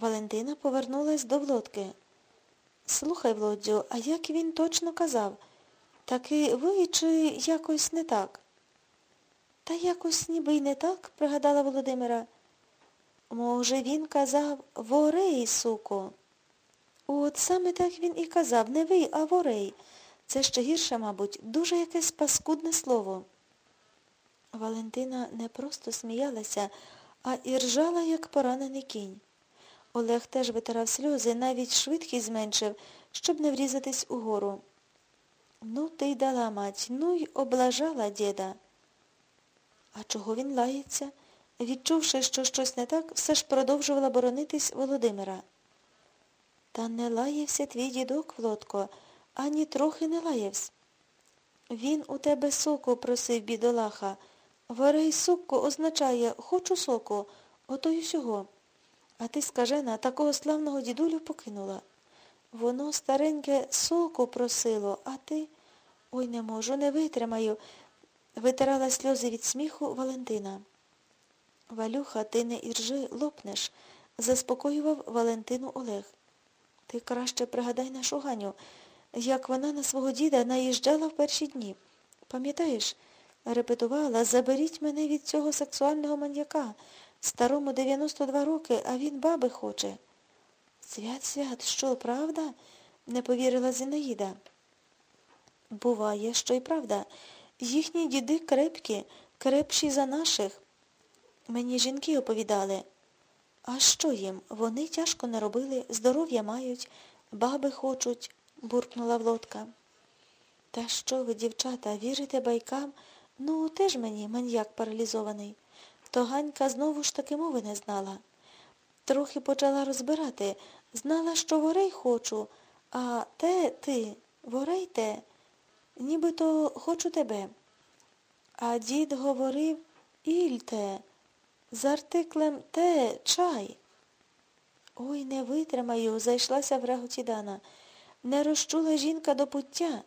Валентина повернулась до Володки. Слухай, Володю, а як він точно казав? Таки ви чи якось не так? Та якось ніби й не так, пригадала Володимира. Може, він казав ворей, суко. От саме так він і казав, не ви, а ворей. Це ще гірше, мабуть, дуже якесь паскудне слово. Валентина не просто сміялася, а і ржала, як поранений кінь. Олег теж витирав сльози, навіть швидкість зменшив, щоб не врізатись угору. Ну, ти й дала мать, ну й облажала діда. А чого він лається? Відчувши, що щось не так, все ж продовжувала боронитись Володимира. Та не лаявся твій дідок, Володко, ані трохи не лаявсь. Він у тебе соку просив, бідолаха. Варей суку означає хочу соку, ото й усього. А ти, скажена, такого славного дідулю покинула. Воно стареньке соку просило, а ти... Ой, не можу, не витримаю. Витирала сльози від сміху Валентина. Валюха, ти не іржи, лопнеш, заспокоював Валентину Олег. Ти краще пригадай нашу Ганю, як вона на свого діда наїжджала в перші дні. Пам'ятаєш, репетувала, заберіть мене від цього сексуального маньяка. Старому 92 роки, а він баби хоче. Свят, свят, що, правда? не повірила Зінаїда. Буває, що й правда. Їхні діди крепкі, крепші за наших. Мені жінки оповідали. А що їм? Вони тяжко не робили, здоров'я мають, баби хочуть, буркнула Влодка. Та що ви, дівчата, вірите байкам? Ну, теж мені маньяк паралізований. То Ганька знову ж таки мови не знала. Трохи почала розбирати. Знала, що ворей хочу, а те ти, ворей те, нібито хочу тебе. А дід говорив Ільте, з артиклем те, чай. Ой, не витримаю, зайшлася в реготі Дана. Не розчула жінка до пуття.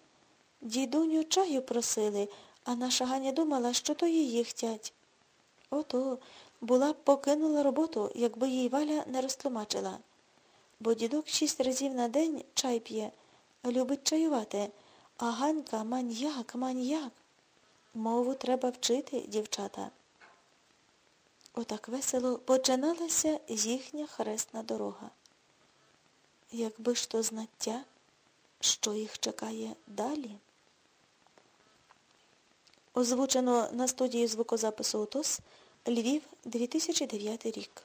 Дідуню чаю просили, а наша Ганя думала, що то її хтять. Ото була б покинула роботу, якби їй Валя не розтлумачила. Бо дідок шість разів на день чай п'є, любить чаювати, а Ганька маньяк, маньяк. Мову треба вчити, дівчата. Отак весело починалася їхня хресна дорога. Якби ж то знаття, що їх чекає далі. Озвучено на студії звукозапису УТОС Львів, 2009 рік.